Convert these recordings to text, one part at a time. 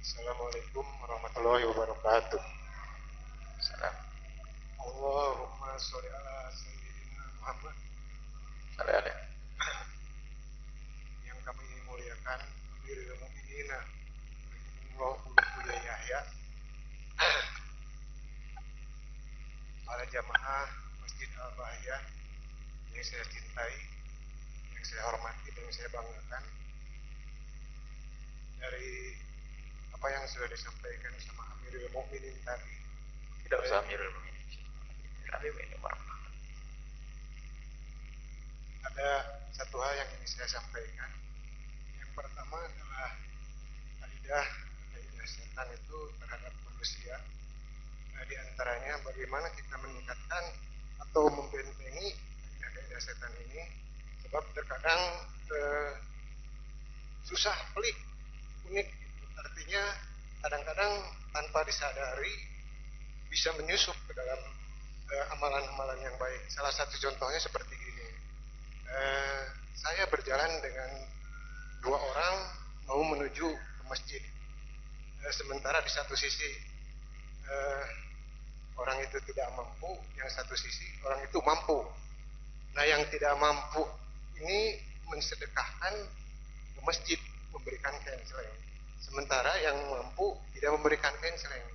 Assalamualaikum warahmatullahi wabarakatuh. Salam. Allahumma sholli ala sayyidina Muhammad. Salam. Yang kami muliakan Amirul Mukminin Allah Buya Yahya. Para jamaah Masjid Al-Bahiyah yang saya cintai, yang saya hormati dan yang saya banggakan dari apa yang sudah disampaikan sama Amirul Mukminin tadi. Tidak usah Amirul Mukminin. Amirul Ada satu hal yang ingin saya sampaikan. Yang pertama adalah kaidah kaidah setan itu terhadap manusia. Nah, di antaranya bagaimana kita meningkatkan atau membentengi kaidah-kaidah setan ini sebab terkadang eh, susah pelik unik artinya kadang-kadang tanpa disadari bisa menyusup ke dalam eh, amalan-amalan uh, yang baik. Salah satu contohnya seperti ini. Uh, saya berjalan dengan dua orang mau menuju ke masjid. Uh, sementara di satu sisi uh, orang itu tidak mampu, yang satu sisi orang itu mampu. Nah, yang tidak mampu ini mensedekahkan ke masjid memberikan kain sementara yang mampu tidak memberikan kenceleng.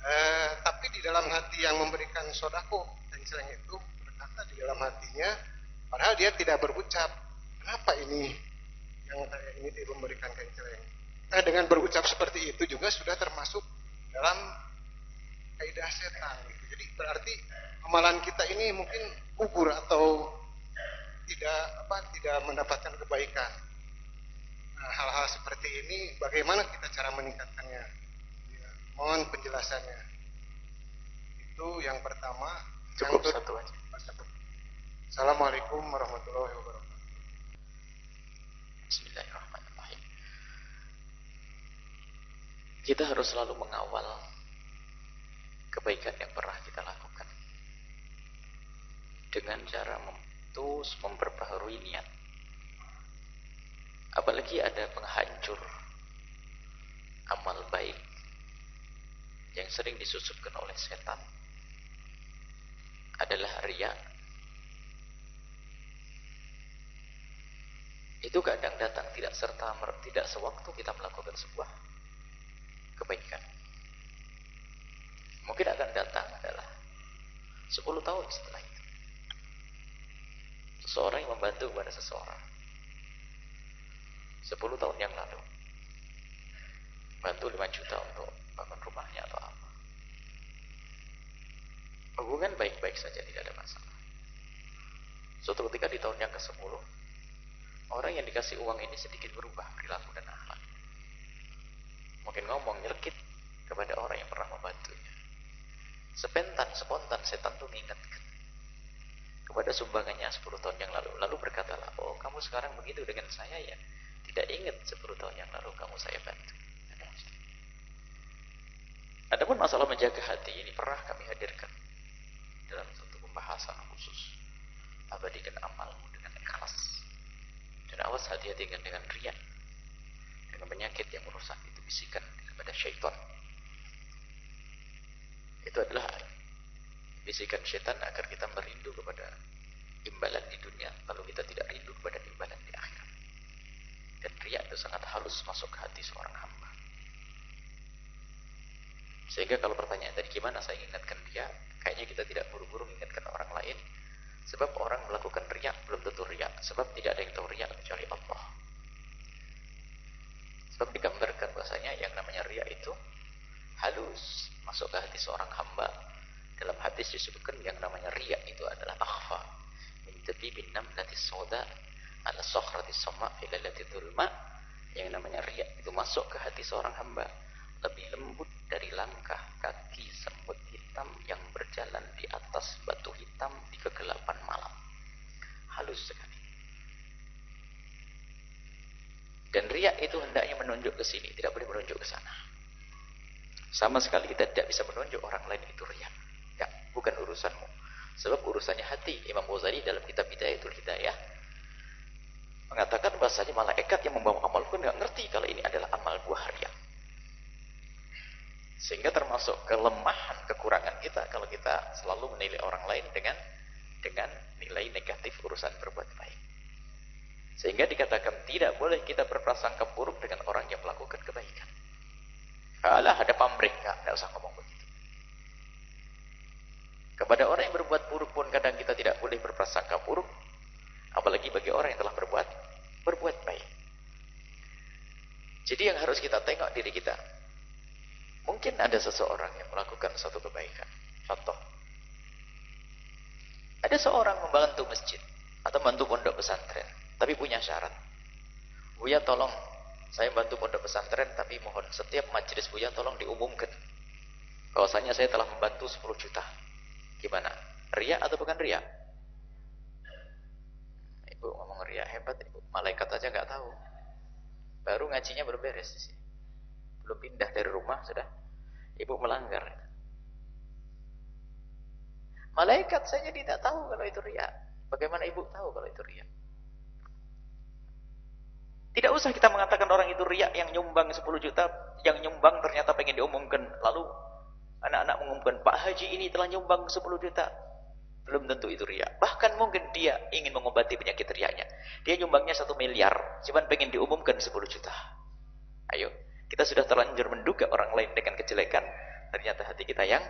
Eh, tapi di dalam hati yang memberikan sodako kenceleng itu berkata di dalam hatinya, padahal dia tidak berucap, kenapa ini yang saya ini tidak memberikan kenceleng? Nah, dengan berucap seperti itu juga sudah termasuk dalam kaidah setan. Gitu. Jadi berarti amalan kita ini mungkin gugur atau tidak apa tidak mendapatkan kebaikan. Nah, hal-hal seperti ini bagaimana kita cara meningkatkannya? Ya, mohon penjelasannya. Itu yang pertama. Cukup yang satu aja. Assalamualaikum warahmatullahi wabarakatuh. Bismillahirrahmanirrahim. Kita harus selalu mengawal kebaikan yang pernah kita lakukan dengan cara terus memperbaharui niat Apalagi ada penghancur amal baik yang sering disusupkan oleh setan adalah ria. Itu kadang datang tidak serta tidak sewaktu kita melakukan sebuah kebaikan. Mungkin akan datang adalah 10 tahun setelah itu. Seseorang yang membantu kepada seseorang 10 tahun yang lalu. Bantu 5 juta untuk bangun rumahnya atau apa. Hubungan baik-baik saja tidak ada masalah. Suatu ketika di tahun yang ke-10 orang yang dikasih uang ini sedikit berubah perilaku dan akhlak mungkin ngomong nyelkit kepada orang yang pernah membantunya. Sepentan, spontan setan tuh mengingatkan kepada sumbangannya 10 tahun yang lalu. Lalu berkatalah oh kamu sekarang begitu dengan saya ya tidak ingat 10 tahun yang lalu kamu saya bantu. Adapun masalah menjaga hati ini pernah kami hadirkan dalam satu pembahasan khusus. Abadikan amalmu dengan ikhlas. Dan awas hati-hati dengan, dengan riak. Dengan penyakit yang merusak itu bisikan kepada syaitan. Itu adalah bisikan syaitan agar kita merindu kepada imbalan di dunia lalu kita tidak rindu kepada imbalan di akhirat. Dan riak itu sangat halus masuk ke hati seorang hamba. Sehingga kalau pertanyaan tadi gimana saya ingatkan dia, kayaknya kita tidak buru-buru mengingatkan orang lain. Sebab orang melakukan riak belum tentu riak. Sebab tidak ada yang tahu riak kecuali Allah. Sebab digambarkan bahasanya yang namanya riak itu halus masuk ke hati seorang hamba. Dalam hadis disebutkan yang namanya riak itu adalah akhfa. Min bin namlati soda ala sokhrati sama filalati dhulma yang namanya riak itu masuk ke hati seorang hamba. Lebih lembut dari langkah kaki semut hitam yang berjalan di atas batu hitam di kegelapan malam. Halus sekali. Dan riak itu hendaknya menunjuk ke sini tidak boleh menunjuk ke sana. Sama sekali kita tidak bisa menunjuk orang lain itu riak. Ya bukan urusanmu. Sebab urusannya hati. Imam Ghazali dalam kitab Bidayatul Hidayah mengatakan bahasanya malaikat yang membawa amal pun nggak ngerti kalau ini adalah amal buah harian. Sehingga termasuk kelemahan, kekurangan kita kalau kita selalu menilai orang lain dengan dengan nilai negatif urusan berbuat baik. Sehingga dikatakan tidak boleh kita berprasangka buruk dengan orang yang melakukan kebaikan. Kalau ada pamrih, tidak usah ngomong begitu. Kepada orang yang berbuat buruk pun kadang kita tidak boleh berprasangka buruk. Apalagi bagi orang yang telah berbuat berbuat baik. Jadi yang harus kita tengok diri kita. Mungkin ada seseorang yang melakukan suatu kebaikan. Contoh. Ada seorang membantu masjid. Atau bantu pondok pesantren. Tapi punya syarat. Buya tolong. Saya bantu pondok pesantren. Tapi mohon setiap majelis Buya tolong diumumkan. Bahwasanya saya telah membantu 10 juta. Gimana? Ria atau bukan ria? Ria hebat ibu. Malaikat aja nggak tahu. Baru ngajinya belum beres sini. Belum pindah dari rumah sudah. Ibu melanggar. Malaikat saja tidak tahu kalau itu ria. Bagaimana ibu tahu kalau itu ria? Tidak usah kita mengatakan orang itu ria yang nyumbang 10 juta, yang nyumbang ternyata pengen diumumkan. Lalu Anak-anak mengumumkan, Pak Haji ini telah nyumbang 10 juta. Belum tentu itu ria. Bahkan mungkin dia ingin mengobati penyakit riaknya. Dia nyumbangnya 1 miliar. Cuman pengen diumumkan 10 juta. Ayo. Kita sudah terlanjur menduga orang lain dengan kejelekan. Ternyata hati kita yang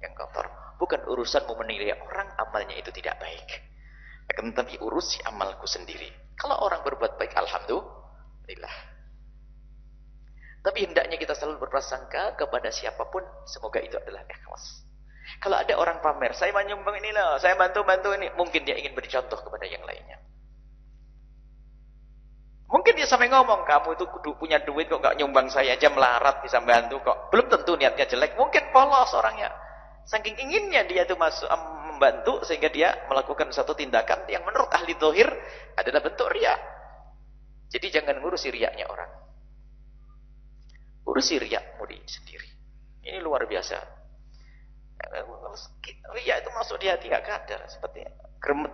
yang kotor. Bukan urusanmu menilai orang amalnya itu tidak baik. Akan tetapi urusi amalku sendiri. Kalau orang berbuat baik, Alhamdulillah. Tapi hendaknya kita selalu berprasangka kepada siapa pun, semoga itu adalah ikhlas. Kalau ada orang pamer, saya menyumbang ini loh, saya bantu-bantu ini, mungkin dia ingin beri contoh kepada yang lainnya. Mungkin dia sampai ngomong, kamu itu punya duit kok gak nyumbang saya aja melarat bisa bantu kok. Belum tentu niatnya jelek, mungkin polos orangnya. Saking inginnya dia itu masuk membantu sehingga dia melakukan satu tindakan yang menurut ahli dohir adalah bentuk riak. Jadi jangan ngurusi riaknya orang. Urusi riakmu di sendiri. Ini luar biasa. Riak itu masuk di hati gak kadar. Seperti gremet.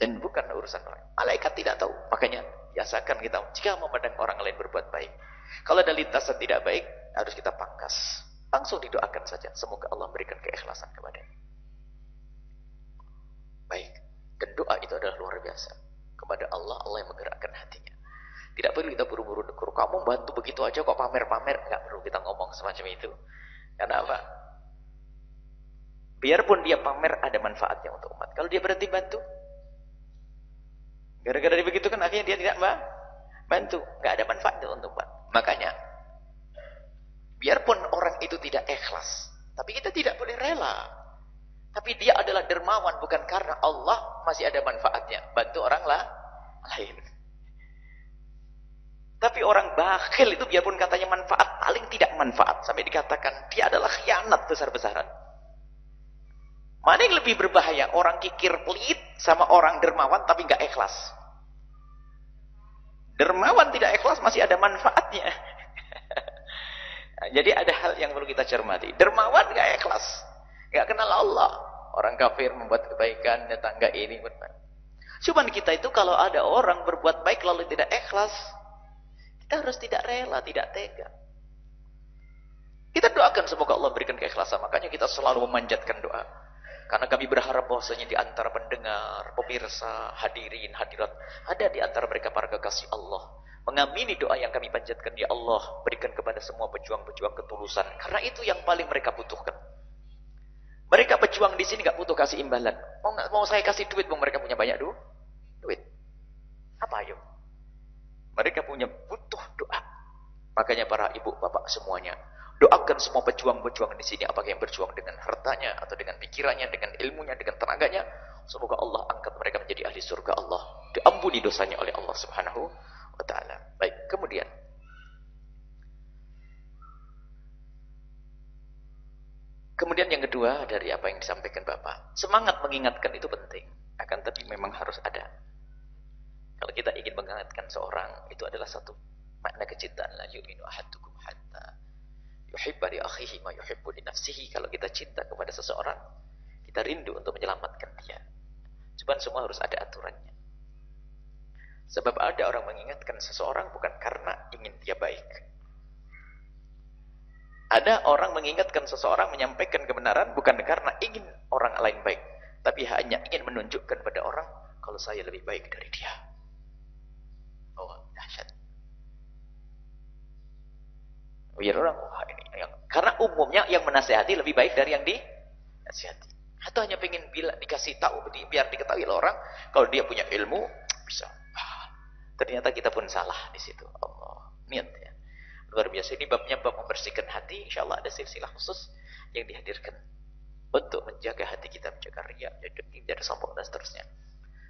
Dan bukan urusan orang. Malaikat tidak tahu. Makanya biasakan kita jika memandang orang lain berbuat baik. Kalau ada lintasan tidak baik, harus kita pangkas. Langsung didoakan saja. Semoga Allah berikan keikhlasan kepadanya. Baik. Dan doa itu adalah luar biasa. Kepada Allah, Allah yang menggerakkan hatinya. Tidak perlu kita buru-buru. Kamu bantu begitu aja kok pamer-pamer. Tidak perlu kita ngomong semacam itu. Karena apa? Biarpun dia pamer ada manfaatnya untuk umat. Kalau dia berhenti bantu. Gara-gara begitu kan akhirnya dia tidak bantu. Tidak ada manfaatnya untuk umat. Makanya. Biarpun orang itu tidak ikhlas. Tapi kita tidak boleh rela. Tapi dia adalah dermawan bukan karena Allah masih ada manfaatnya. Bantu orang lah lain. Tapi orang bakhil itu biarpun katanya manfaat, paling tidak manfaat. Sampai dikatakan dia adalah khianat besar-besaran. Mana yang lebih berbahaya? Orang kikir pelit sama orang dermawan tapi nggak ikhlas. Dermawan tidak ikhlas masih ada manfaatnya. Jadi ada hal yang perlu kita cermati. Dermawan nggak ikhlas. nggak kenal Allah. Orang kafir membuat kebaikan, tetangga ini. Cuman kita itu kalau ada orang berbuat baik lalu tidak ikhlas. Kita harus tidak rela, tidak tega. Kita doakan semoga Allah berikan keikhlasan. Makanya kita selalu memanjatkan doa. Karena kami berharap bahwasanya di antara pendengar, pemirsa, hadirin, hadirat, ada di antara mereka para kekasih Allah. Mengamini doa yang kami panjatkan, ya Allah, berikan kepada semua pejuang-pejuang ketulusan. Karena itu yang paling mereka butuhkan. Mereka pejuang di sini gak butuh kasih imbalan. Mau, mau saya kasih duit, mau mereka punya banyak duit. Duit. Apa ayo? Mereka punya butuh doa. Makanya para ibu bapak semuanya doakan semua pejuang-pejuang di sini apakah yang berjuang dengan hartanya atau dengan pikirannya, dengan ilmunya, dengan tenaganya. Semoga Allah angkat mereka menjadi ahli surga Allah. Diampuni dosanya oleh Allah Subhanahu wa taala. Baik, kemudian Kemudian yang kedua dari apa yang disampaikan Bapak, semangat mengingatkan itu penting, akan tapi memang harus ada. Kalau kita ingin mengingatkan seorang, itu adalah satu makna kecintaan. La yu'minu ahadukum hatta akhihi ma. Kalau kita cinta kepada seseorang, kita rindu untuk menyelamatkan dia. Cuman semua harus ada aturannya. Sebab ada orang mengingatkan seseorang bukan karena ingin dia baik. Ada orang mengingatkan seseorang menyampaikan kebenaran bukan karena ingin orang lain baik. Tapi hanya ingin menunjukkan pada orang kalau saya lebih baik dari dia. Oh, dahsyat. Biar orang, wah ini yang karena umumnya yang menasehati lebih baik dari yang dinasehati. Atau hanya pengen bila dikasih tahu biar diketahui orang kalau dia punya ilmu bisa. Ah, ternyata kita pun salah di situ. Allah niat ya. Luar biasa ini babnya bab membersihkan hati. Insya Allah ada silsilah khusus yang dihadirkan untuk menjaga hati kita, menjaga riak, dengki, dan sombong dan seterusnya.